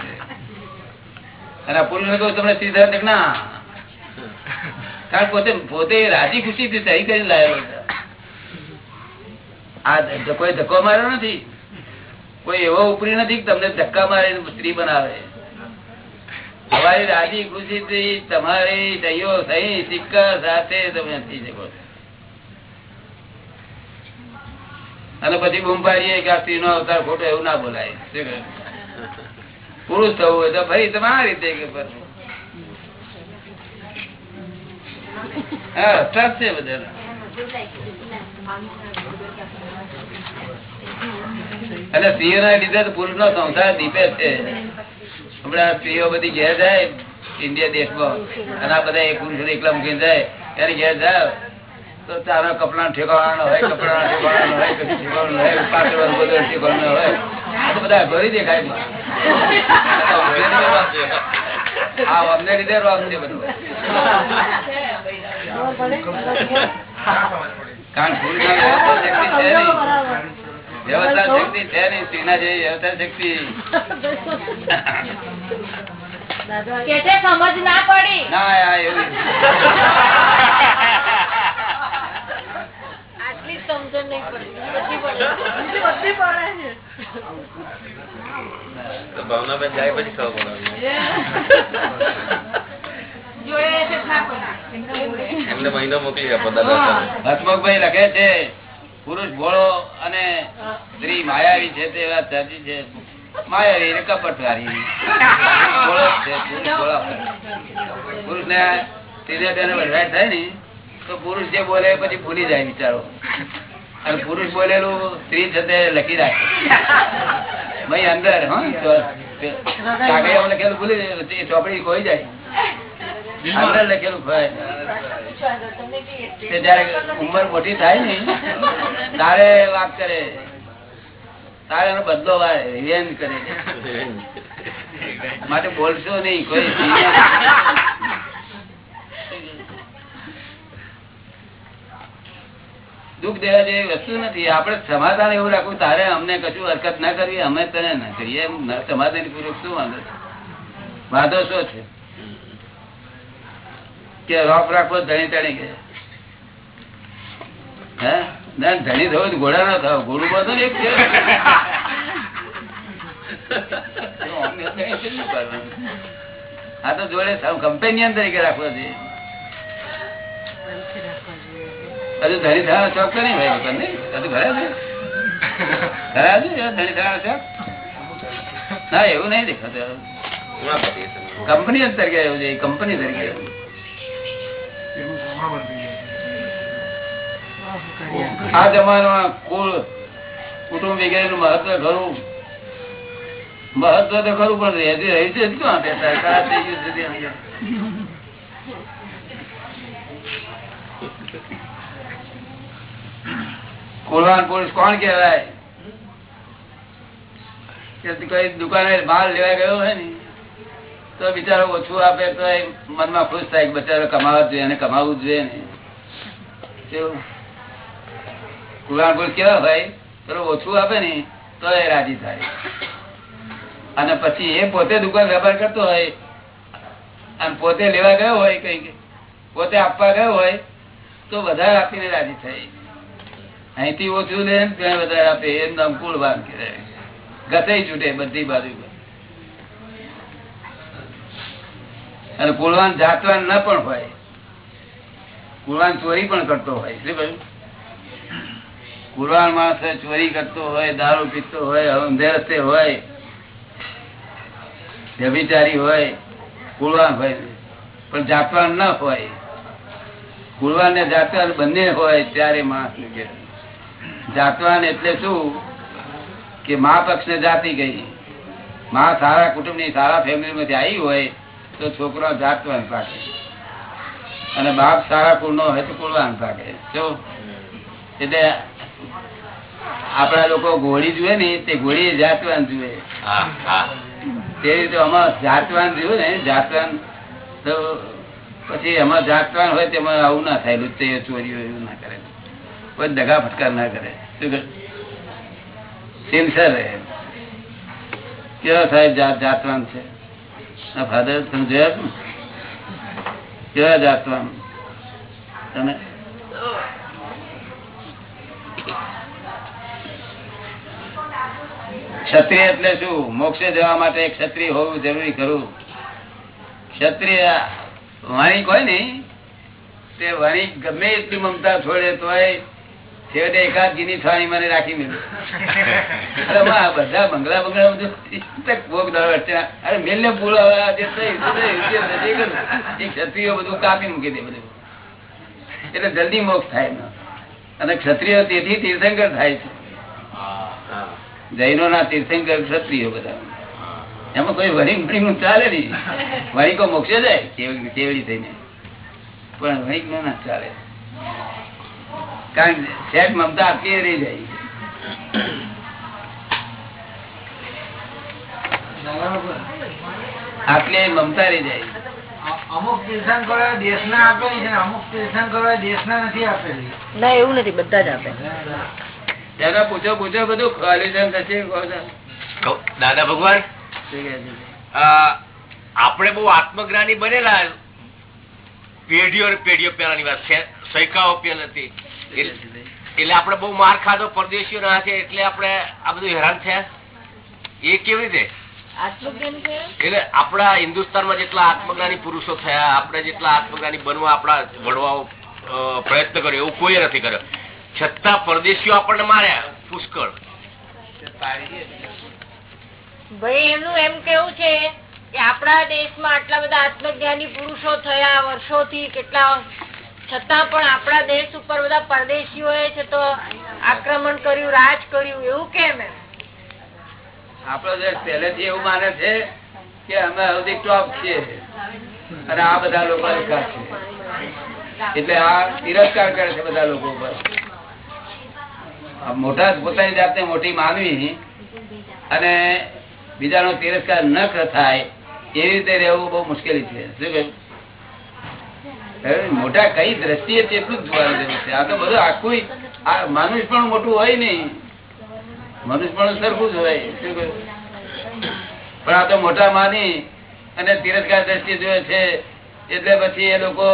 અને પુરુષ ને કહું તમને સ્ત્રી તો ના. કારણ પોતે પોતે રાજી ખુશી થી સહી કરી લાયેલો આ કોઈ ધક્કો માર્યો નથી. કોઈ એવો ઉપરી નથી તમને ધક્કા મારી સ્ત્રી બનાવે. તમારી રાજી ખુશી થી તમારી સહીઓ સહી સિક્કા સાથે તમે થઈ શકો. અને પછી બૂમ પાડીએ કે આ સ્ત્રી નો અવતાર ખોટો એવું ના બોલાય. પુરુષ થવું હોય તો ભાઈ તમે આ રીતે હા સ્ટાફ છે બધા અને સ્ત્રીઓના લીધે તો પુરુષ નો સંસાર દીપે છે. હમણાં સ્ત્રીઓ બધી ઘેર જાય ઇન્ડિયા દેશમાં. અને આ બધા એક પુરુષો એકલા મૂકીને જાય. ત્યારે ઘેર જાય. તો તારા કપડા ઠેકાવાનો હોય કપડા ઠેકાણા હોય કશું ઠેકાણું હોય પાછળ બધું ઠેકાણું હોય. આ તો બધા ભરી દેખાય હા અમને લીધે રોગ છે બધું. કારણ પુરુષ વ્યવસ્થા શક્તિ છે નહીં સ્ત્રીના જેવી વ્યવસ્થા શક્તિ. સમજ ના પડી? ના આ આટલી સમજણ નહીં પડી બધી પડે. ભાવનાબેન જાય પછી ખબર પડે. એમને મહિનો મોકલી આપો દાદા હસમુખભાઈ લખે છે પુરુષ ભોળો અને સ્ત્રી માયાવી છે તે વાત સાચી છે. માયાવી જ છે પુરુષ ને ત્રીજા બેને વધારે થાય ને તો પુરુષ જે બોલે પછી ભૂલી જાય બિચારો અને પુરુષ બોલેલું સ્ત્રી છે તે લખી રાખે. ભાઈ અંદર હા ચોપડી ખોઈ જાય. અંદર લખેલું ભય. જયારે ઉંમર મોટી થાય ને, તારે વાત કરે. તારે એનો બદલો રિવેન્જ કરે. માટે બોલશો નહીં, કોઈ દુઃખ દેવા જેવી વસ્તુ નથી. આપણે સમાધાન એવું રાખવું, તારે અમને કશું હરકત ના કરવી, અમે તને ના કરીએ. સમાધાન પૂર્વક શું વાંધો વાંધો શું છે? કે રોપ રાખવો ધણી તણી કે. હે? ના ધણી થવું ઘોડા ના થાવ. ઘોડું બધું એક છે. આ તો જોડે કંપેનિયન તરીકે રાખવો છે હજુ ધણી થવાનો શોખ તો નહીં ભાઈ તમને હજુ ઘરે છે? ખરા છે? ધણી થવાનો શોખ? ના એવું નહીં દેખાતું. કંપની તરીકે એવું છે કંપની તરીકે. આ જમાનામાં કુલ કુટુંબ વગેરે નું મહત્વ ખરું? મહત્વ તો ખરું, પણ રહેતી રહી છે ક્યાં. પુરુષ કોણ કેવાય કે કઈ દુકાને માલ લેવા ગયો હોય ને? તો બિચારો ઓછું આપે તો એ મનમાં ખુશ થાય બચારો કમાવા જોઈએ અને કમાવું જોઈએ ને. કુરાણપુર કેવા ભાઈ? પેલો ઓછું આપે ને તો એ રાજી થાય. અને પછી એ પોતે દુકાન વેપાર કરતો હોય, અને પોતે લેવા ગયો હોય કઈ પોતે આપવા ગયો હોય, તો વધારે આપીને રાજી થાય. અહીંથી ઓછું લે વધારે આપે. એમ નામ વાન કહેવાય. ઘસાઈ છૂટે બધી બાજુ અને કુળવાન જાતવાન ન પણ હોય. કુળવાન ચોરી પણ કરતો હોય, શું કહ્યું? કુરવાન માણસ ચોરી કરતો હોય, દારૂ પીતો હોય અંધે હોય, વ્યભિચારી હોય કુળવાન હોય. પણ જાતવાન ન હોય. કુળવાન ને જાતવાન બંને હોય ત્યારે માણસ જાતવાન એટલે શું? કે મા પક્ષ ને જાતિ ગઈ મા સારા કુટુંબની સારા ફેમિલી માંથી આવી હોય તો છોકરો જાતવાન પાકે. અને બાપ સારા કુળ નો હોય તો કુળવાન પાકે. એટલે આપડા લોકો ઘોડી જુએ ને તે ઘોડી જાતવાન જુએ. તે રીતે આમાં જાતવાન જોયું ને જાતવાન તો પછી એમાં જાતવાન હોય તેમાં આવું ના થાય લુચ્ચે ચોરી એવું ના કરે. કોઈ દગા ફટકાર ના કરે. શું સિન્સર રહે. કેવા સાહેબ જાત જાતવાન છે? ફાધર, તમે જોયા છો ને? કેવા જાતવા તમે? ક્ષત્રિય એટલે શું? મોક્ષે જવા માટે ક્ષત્રિય હોવું જરૂરી ખરું. ક્ષત્રિય વાણી હોય ને તે વાણી ગમે એટલી મમતા છોડે તોય છેવટે એકાદ ગીની થવાની મને રાખી મેળવે બધા બંગલા બંગલા ભોગ અરે મેલ ને પૂરો ક્ષત્રિયો બધું કાપી મૂકી દે બધું. એટલે જલ્દી મોક્ષ થાય અને ક્ષત્રિયો તેથી તીર્થંકર થાય છે. જૈનો ના તીર્થંકર ક્ષત્રિયો બધા. એમાં કોઈ વણિક વણિક ચાલે નહીં. વણિકો મોક્ષે જાય કેવડી થઈને. પણ વણિક ના ચાલે. કારણ સેટ મમતા આપી રહી જાય. આટલી મમતા રહી જાય. અમુક તીર્થંકરો દેશના આપેલી છે અમુક તીર્થંકરો દેશના નથી આપેલી. ના એવું નથી. બધા જ આપે. દાદા પૂછો પૂછો બધું દાદા ભગવાન આપણે બહુ આત્મજ્ઞાની બનેલા પેઢીઓ પેઢીઓ પેલાની વાત છે. સૈકાઓ પેલ હતી એટલે આપડે બહુ માર ખાધો પરદેશીઓ ના છે એટલે આપડે આ બધું હેરાન થયા. એ કેવી રીતે? એટલે આપણા હિન્દુસ્તાનમાં જેટલા આત્મજ્ઞાની પુરુષો થયા, આપણે જેટલા આત્મજ્ઞાની બનવા, આપણા વડવાઓ પ્રયત્ન કર્યો, એવું કોઈ નથી કર્યો. છતાં પરદેશીઓ આપણને માર્યા, પુષ્કળ. ભાઈ, એનું એમ કેવું છે કે આપણા દેશમાં આટલા બધા આત્મજ્ઞાની પુરુષો થયા, વર્ષોથી કેટલા છતાં પણ આપણા દેશ ઉપર બધા પરદેશીઓ છે તો આક્રમણ કર્યું, રાજ કર્યું, એવું કેમ આપણો દેશ પહેલેથી એવું માને છે કે અમે હજી ટોપ છીએ. અને આ બધા લોકો એટલે આ તિરસ્કાર કરે છે બધા લોકો ઉપર. મોટા પોતાની જાતને મોટી માનવી અને બીજાનો તિરસ્કાર ન થાય એવી રીતે રહેવું બહુ મુશ્કેલી છે. શું કહ્યું મોટા કઈ દ્રષ્ટિએ તેટલું જ જોવાનું જરૂર છે. આ તો બધું આખું આ માનુષ પણ મોટું હોય નહીં મનુષ્ય પણ સરખું જ હોય પણ આ તો મોટા માની અને તિરસ્કાર દ્રષ્ટિએ જોયે છે, એટલે પછી એ લોકો,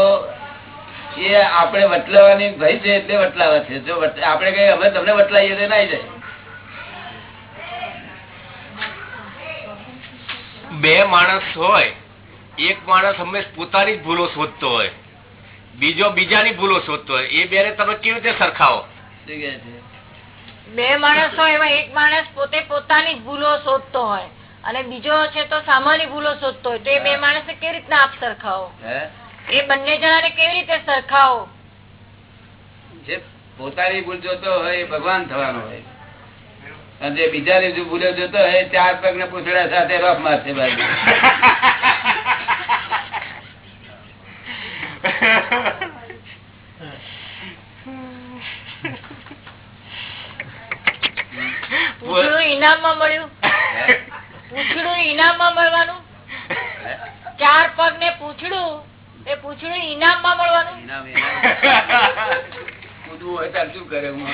એ આપણે વટલાવાની ભય છે એટલે વટલાવે છે. જો આપણે કઈ અમે તમને વટલાઈએ તો ના જાય. બે માણસ હોય, એક માણસ હંમેશ પોતાની જ ભૂલો શોધતો હોય. બીજો બીજાની ભૂલો શોધતો હોય. એ બે તમે કેવી રીતે સરખાવો? બે માણસ હોય એમાં એક માણસ પોતે પોતાની ભૂલો શોધતો હોય અને બીજો છે તો સામાન્ય ભૂલો શોધતો હોય. તો એ બે માણસ કેવી રીતના આપ સરખાવો? એ બંને જણાને કેવી રીતે સરખાવો? જે પોતાની ભૂલ જોતો હોય એ ભગવાન થવાનો હોય. અને જે બીજાની જો ભૂલો જોતો હોય ચાર પગ ને પૂછડા સાથે રોફ મારશે બાજુ. [laughs] પૂછડું ઇનામમાં મળ્યું. પૂછડું ઇનામમાં મળવાનું. ચાર પગ ને પૂછડું એ પૂછડું ઇનામમાં મળવાનું. ઇનામ કૂદવું [laughs] હોય ત્યારે શું કરે હું?